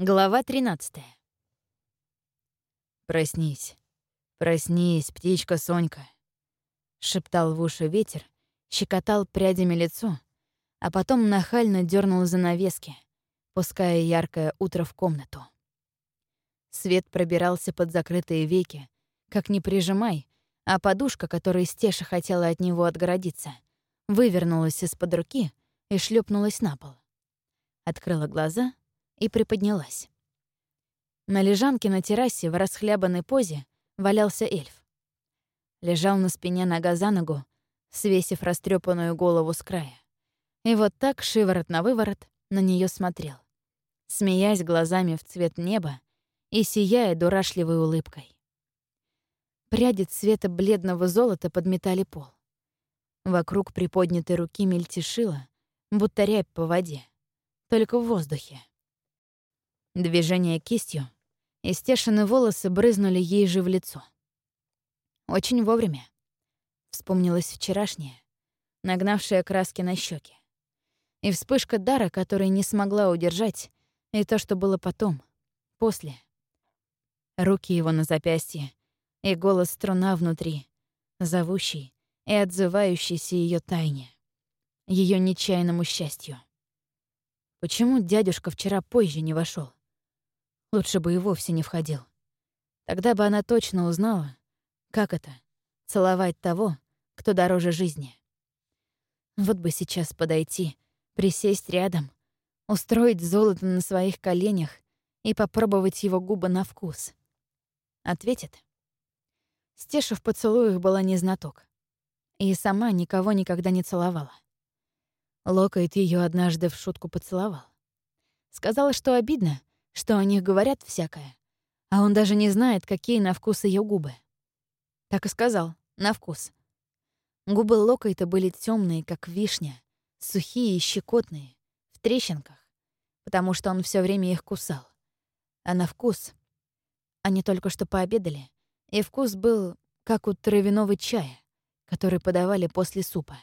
Глава 13 «Проснись, проснись, птичка Сонька», — шептал в уши ветер, щекотал прядями лицо, а потом нахально дернул занавески, пуская яркое утро в комнату. Свет пробирался под закрытые веки, как не прижимай, а подушка, которой Стеша хотела от него отгородиться, вывернулась из-под руки и шлепнулась на пол. Открыла глаза и приподнялась. На лежанке на террасе в расхлябанной позе валялся эльф. Лежал на спине нога за ногу, свесив растрепанную голову с края. И вот так, шиворот на выворот, на нее смотрел, смеясь глазами в цвет неба и сияя дурашливой улыбкой. Пряди цвета бледного золота подметали пол. Вокруг приподнятой руки мельтешило, будто рябь по воде, только в воздухе. Движение кистью, и стешины волосы брызнули ей же в лицо. Очень вовремя. Вспомнилось вчерашнее, нагнавшее краски на щеки. И вспышка дара, которой не смогла удержать, и то, что было потом, после. Руки его на запястье, и голос струна внутри, зовущий и отзывающийся ее тайне, ее нечаянному счастью. Почему дядюшка вчера позже не вошел? Лучше бы и вовсе не входил. Тогда бы она точно узнала, как это — целовать того, кто дороже жизни. Вот бы сейчас подойти, присесть рядом, устроить золото на своих коленях и попробовать его губы на вкус. Ответит. Стеша в поцелуях была не знаток. И сама никого никогда не целовала. Локает ее однажды в шутку поцеловал. Сказала, что обидно, что о них говорят всякое, а он даже не знает, какие на вкус ее губы. Так и сказал, на вкус. Губы Локайта были темные, как вишня, сухие и щекотные, в трещинках, потому что он все время их кусал. А на вкус... Они только что пообедали, и вкус был как у травяного чая, который подавали после супа.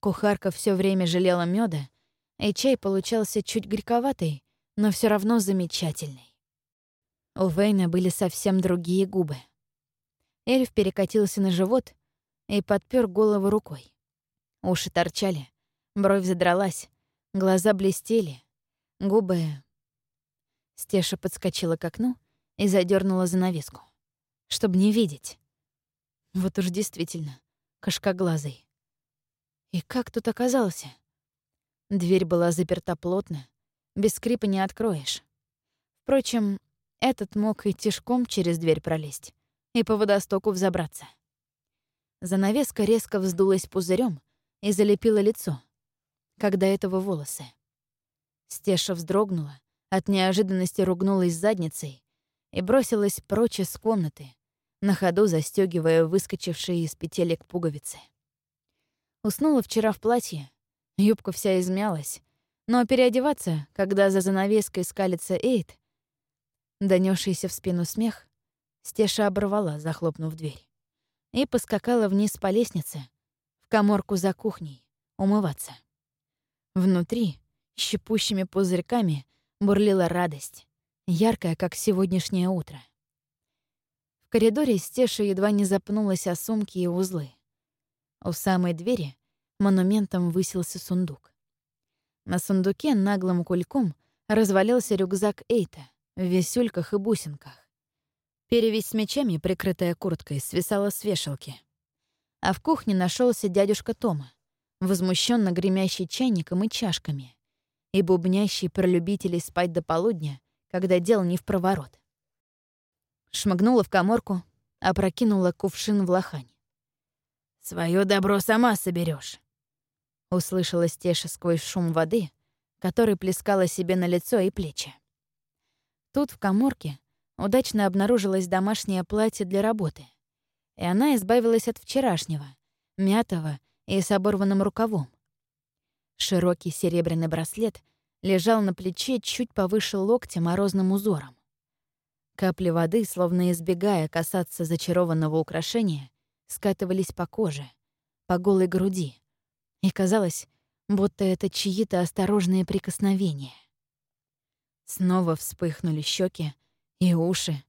Кухарка все время жалела меда, и чай получался чуть горьковатый, но все равно замечательный. У Вейна были совсем другие губы. Эльф перекатился на живот и подпер голову рукой. Уши торчали, бровь задралась, глаза блестели, губы... Стеша подскочила к окну и задернула занавеску, чтобы не видеть. Вот уж действительно, кошкоглазый. И как тут оказался? Дверь была заперта плотно, без скрипа не откроешь. Впрочем, этот мог и тишком через дверь пролезть и по водостоку взобраться. Занавеска резко вздулась пузырем и залепила лицо, когда этого волосы. Стеша вздрогнула, от неожиданности ругнулась задницей и бросилась прочь из комнаты, на ходу застегивая выскочившие из петелек пуговицы. Уснула вчера в платье, юбка вся измялась, но переодеваться, когда за занавеской скалится Эйд, донесшийся в спину смех, Стеша оборвала, захлопнув дверь, и поскакала вниз по лестнице, в коморку за кухней, умываться. Внутри, щепущими пузырьками, бурлила радость, яркая, как сегодняшнее утро. В коридоре Стеша едва не запнулась о сумки и узлы. У самой двери монументом высился сундук. На сундуке наглым кульком развалился рюкзак Эйта в весюльках и бусинках. Перевесь с мечами, прикрытая курткой, свисала с вешалки. А в кухне нашелся дядюшка Тома, возмущенно гремящий чайником и чашками, и бубнящий про любителей спать до полудня, когда дел не в проворот. Шмыгнула в коморку, опрокинула кувшин в лохань. Своё добро сама соберешь, Услышала Стеша сквозь шум воды, который плескала себе на лицо и плечи. Тут, в коморке, удачно обнаружилось домашнее платье для работы, и она избавилась от вчерашнего, мятого и с оборванным рукавом. Широкий серебряный браслет лежал на плече чуть повыше локтя морозным узором. Капли воды, словно избегая касаться зачарованного украшения, скатывались по коже, по голой груди, и казалось, будто это чьи-то осторожные прикосновения. Снова вспыхнули щеки и уши.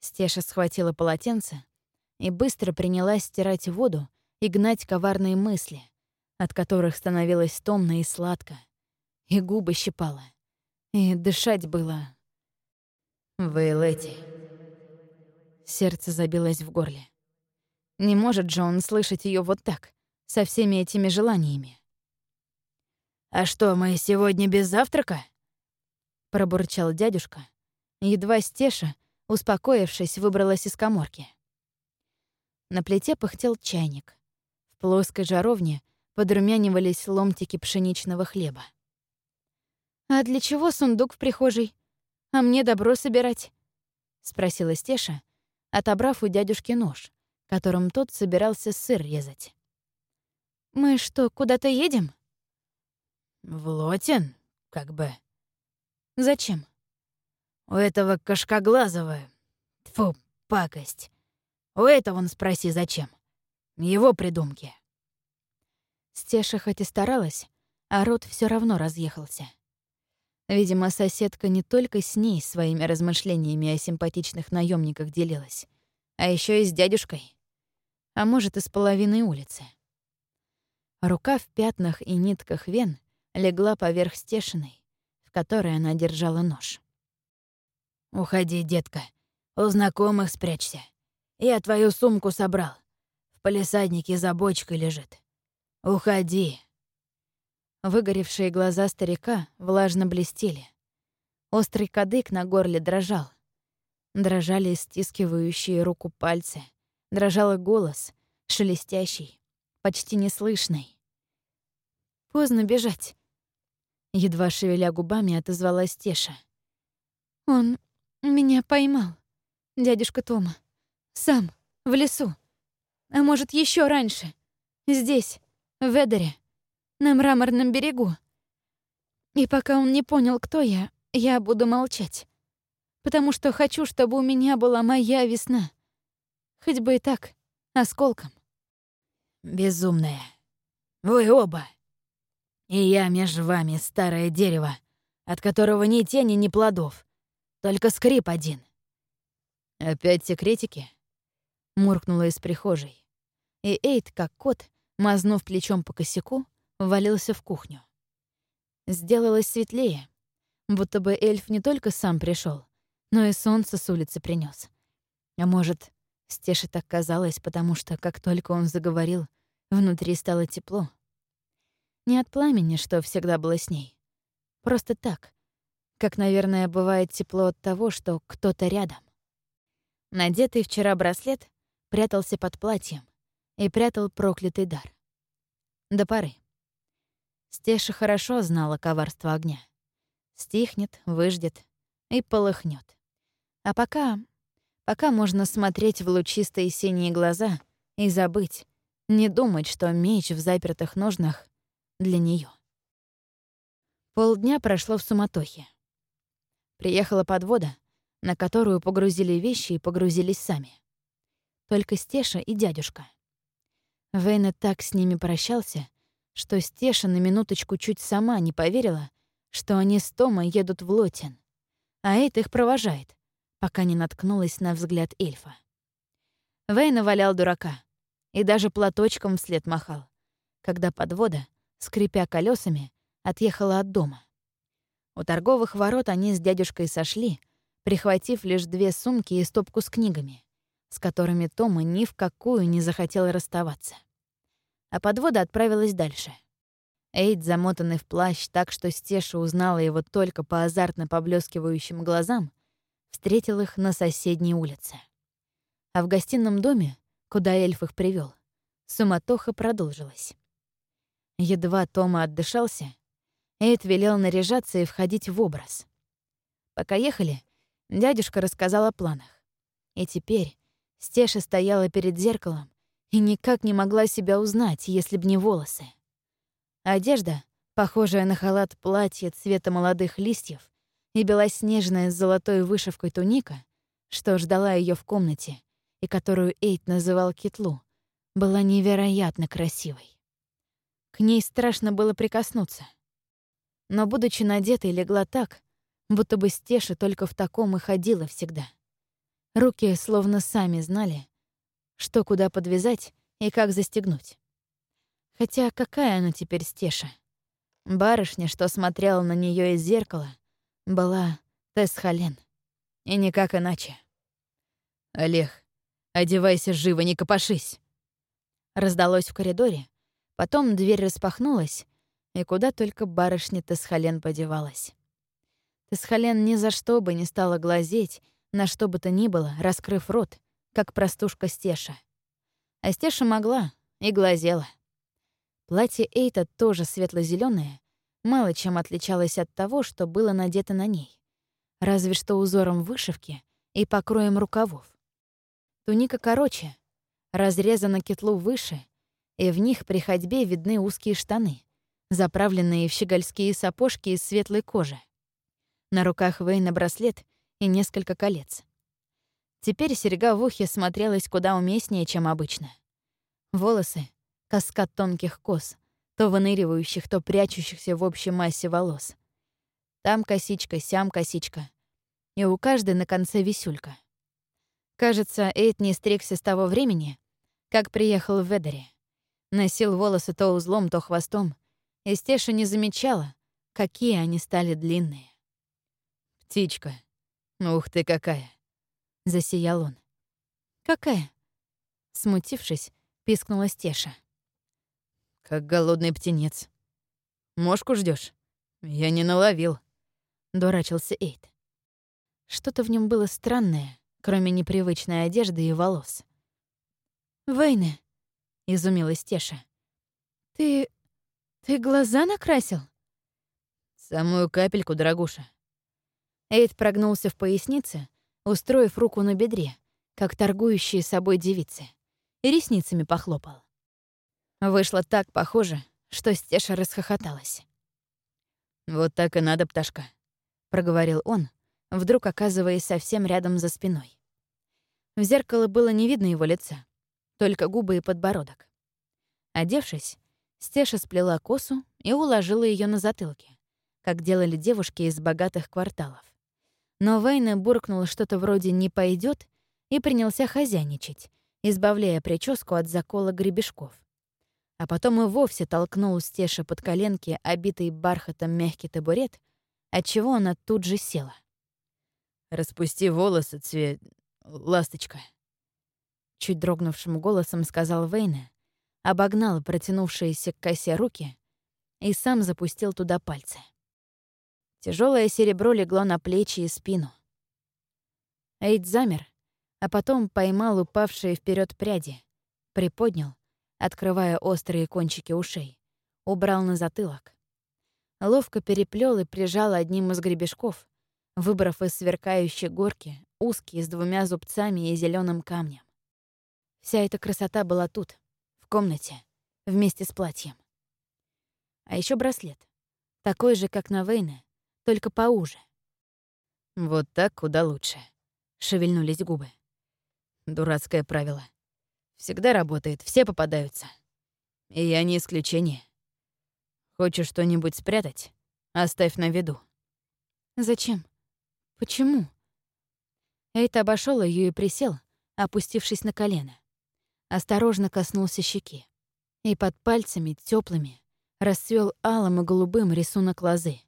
Стеша схватила полотенце и быстро принялась стирать воду и гнать коварные мысли, от которых становилось томно и сладко, и губы щипала, и дышать было... «Вы, Лэти...» Сердце забилось в горле. Не может же он слышать ее вот так, со всеми этими желаниями. «А что, мы сегодня без завтрака?» — пробурчал дядюшка. Едва Стеша, успокоившись, выбралась из коморки. На плите пыхтел чайник. В плоской жаровне подрумянивались ломтики пшеничного хлеба. «А для чего сундук в прихожей? А мне добро собирать?» — спросила Стеша, отобрав у дядюшки нож, которым тот собирался сыр резать. «Мы что, куда-то едем?» «В Лотин, как бы». «Зачем?» «У этого кашкоглазого... Фу, пакость. У этого он спроси, зачем. Его придумки». Стеша хоть и старалась, а рот все равно разъехался. Видимо, соседка не только с ней своими размышлениями о симпатичных наемниках делилась, а еще и с дядюшкой. А может, и с половиной улицы. Рука в пятнах и нитках вен легла поверх стешиной, в которой она держала нож. «Уходи, детка. У знакомых спрячься. Я твою сумку собрал. В палисаднике за бочкой лежит. Уходи». Выгоревшие глаза старика влажно блестели. Острый кадык на горле дрожал. Дрожали стискивающие руку пальцы. Дрожал голос, шелестящий, почти неслышный. «Поздно бежать», — едва шевеля губами отозвалась Теша. «Он меня поймал, дядюшка Тома. Сам, в лесу. А может, еще раньше. Здесь, в Эдере на мраморном берегу. И пока он не понял, кто я, я буду молчать. Потому что хочу, чтобы у меня была моя весна. Хоть бы и так, осколком. Безумная. Вы оба. И я между вами старое дерево, от которого ни тени, ни плодов. Только скрип один. Опять секретики? Муркнула из прихожей. И Эйд, как кот, мазнув плечом по косяку, ввалился в кухню. Сделалось светлее, будто бы эльф не только сам пришел, но и солнце с улицы принес. А может, Стеше так казалось, потому что, как только он заговорил, внутри стало тепло. Не от пламени, что всегда было с ней. Просто так, как, наверное, бывает тепло от того, что кто-то рядом. Надетый вчера браслет прятался под платьем и прятал проклятый дар. До поры. Стеша хорошо знала коварство огня. Стихнет, выждет и полыхнет. А пока... Пока можно смотреть в лучистые синие глаза и забыть, не думать, что меч в запертых ножнах для нее. Полдня прошло в суматохе. Приехала подвода, на которую погрузили вещи и погрузились сами. Только Стеша и дядюшка. Вейна так с ними прощался, что Стеша на минуточку чуть сама не поверила, что они с Томой едут в Лотин, а Эйт их провожает, пока не наткнулась на взгляд эльфа. Вейна валял дурака и даже платочком вслед махал, когда подвода, скрипя колесами, отъехала от дома. У торговых ворот они с дядюшкой сошли, прихватив лишь две сумки и стопку с книгами, с которыми Тома ни в какую не захотела расставаться а подвода отправилась дальше. Эйд, замотанный в плащ так, что Стеша узнала его только по азартно поблескивающим глазам, встретил их на соседней улице. А в гостином доме, куда эльф их привел, суматоха продолжилась. Едва Тома отдышался, Эйд велел наряжаться и входить в образ. Пока ехали, дядюшка рассказал о планах. И теперь Стеша стояла перед зеркалом и никак не могла себя узнать, если б не волосы. Одежда, похожая на халат платье цвета молодых листьев и белоснежная с золотой вышивкой туника, что ждала ее в комнате и которую Эйт называл Китлу, была невероятно красивой. К ней страшно было прикоснуться. Но, будучи надетой, легла так, будто бы Стеша только в таком и ходила всегда. Руки словно сами знали, что куда подвязать и как застегнуть. Хотя какая она теперь Стеша? Барышня, что смотрела на нее из зеркала, была Тесс Хален. И никак иначе. «Олег, одевайся живо, не копошись!» Раздалось в коридоре, потом дверь распахнулась, и куда только барышня Тесхален подевалась. Тесхален ни за что бы не стала глазеть, на что бы то ни было, раскрыв рот, как простушка Стеша. А Стеша могла и глазела. Платье Эйта тоже светло зеленое мало чем отличалось от того, что было надето на ней. Разве что узором вышивки и покроем рукавов. Туника короче, разрезана кетлу выше, и в них при ходьбе видны узкие штаны, заправленные в щегольские сапожки из светлой кожи. На руках Вейна браслет и несколько колец. Теперь серьга в ухе смотрелась куда уместнее, чем обычно. Волосы — каскад тонких кос, то выныривающих, то прячущихся в общей массе волос. Там косичка, сям косичка. И у каждой на конце висюлька. Кажется, Эйд не стригся с того времени, как приехал в Ведере. Носил волосы то узлом, то хвостом, и Стеша не замечала, какие они стали длинные. «Птичка, ух ты какая!» — засиял он. «Какая?» Смутившись, пискнула Стеша. Как голодный птенец. Мошку ждешь? Я не наловил. Дурачился Эйд. Что-то в нем было странное, кроме непривычной одежды и волос. «Вейне», — изумилась Теша. «Ты... ты глаза накрасил?» «Самую капельку, дорогуша». Эйд прогнулся в пояснице, устроив руку на бедре, как торгующие собой девицы, и ресницами похлопал. Вышло так похоже, что Стеша расхохоталась. «Вот так и надо, пташка», — проговорил он, вдруг оказываясь совсем рядом за спиной. В зеркало было не видно его лица, только губы и подбородок. Одевшись, Стеша сплела косу и уложила ее на затылке, как делали девушки из богатых кварталов. Но Вейна буркнула что-то вроде «не пойдет и принялся хозяйничать, избавляя прическу от закола гребешков а потом и вовсе толкнул Стеша под коленки, обитый бархатом мягкий табурет, отчего она тут же села. «Распусти волосы, цвет... ласточка», — чуть дрогнувшим голосом сказал Вейна, обогнал протянувшиеся к косе руки и сам запустил туда пальцы. Тяжелое серебро легло на плечи и спину. Эйд замер, а потом поймал упавшие вперед пряди, приподнял открывая острые кончики ушей. Убрал на затылок. Ловко переплел и прижал одним из гребешков, выбрав из сверкающей горки узкий с двумя зубцами и зеленым камнем. Вся эта красота была тут, в комнате, вместе с платьем. А еще браслет. Такой же, как на Вейне, только поуже. «Вот так куда лучше», — шевельнулись губы. Дурацкое правило. Всегда работает, все попадаются. И я не исключение. Хочешь что-нибудь спрятать? Оставь на виду. Зачем? Почему? Эйт обошел ее и присел, опустившись на колено. Осторожно коснулся щеки. И под пальцами, теплыми, расцвел алым и голубым рисунок лозы.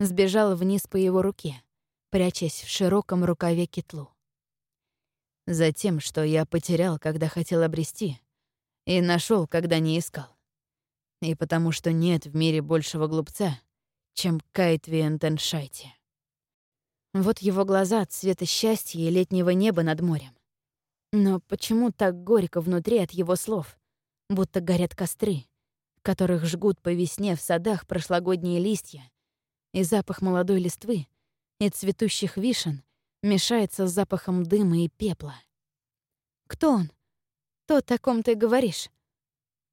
Сбежал вниз по его руке, прячась в широком рукаве кетлу. Затем, что я потерял, когда хотел обрести, и нашел, когда не искал. И потому что нет в мире большего глупца, чем Кайтви Энтеншайте. Вот его глаза цвета счастья и летнего неба над морем. Но почему так горько внутри от его слов, будто горят костры, которых жгут по весне в садах прошлогодние листья, и запах молодой листвы, и цветущих вишен мешается с запахом дыма и пепла. «Кто он? Тот, о ком ты говоришь?»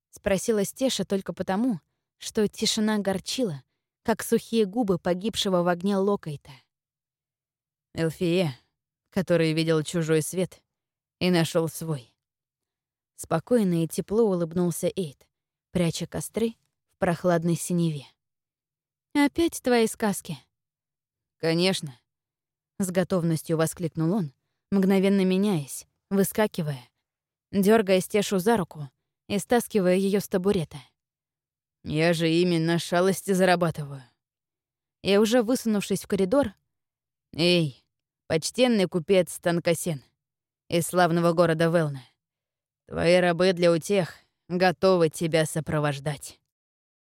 Спросила Стеша только потому, что тишина горчила, как сухие губы погибшего в огне Локайта. Элфие, который видел чужой свет и нашел свой. Спокойно и тепло улыбнулся Эйд, пряча костры в прохладной синеве. «Опять твои сказки?» «Конечно», — с готовностью воскликнул он, мгновенно меняясь, выскакивая, дергая Стешу за руку и стаскивая ее с табурета. «Я же именно шалости зарабатываю». И уже высунувшись в коридор... «Эй, почтенный купец Танкасен из славного города Велна, твои рабы для утех готовы тебя сопровождать».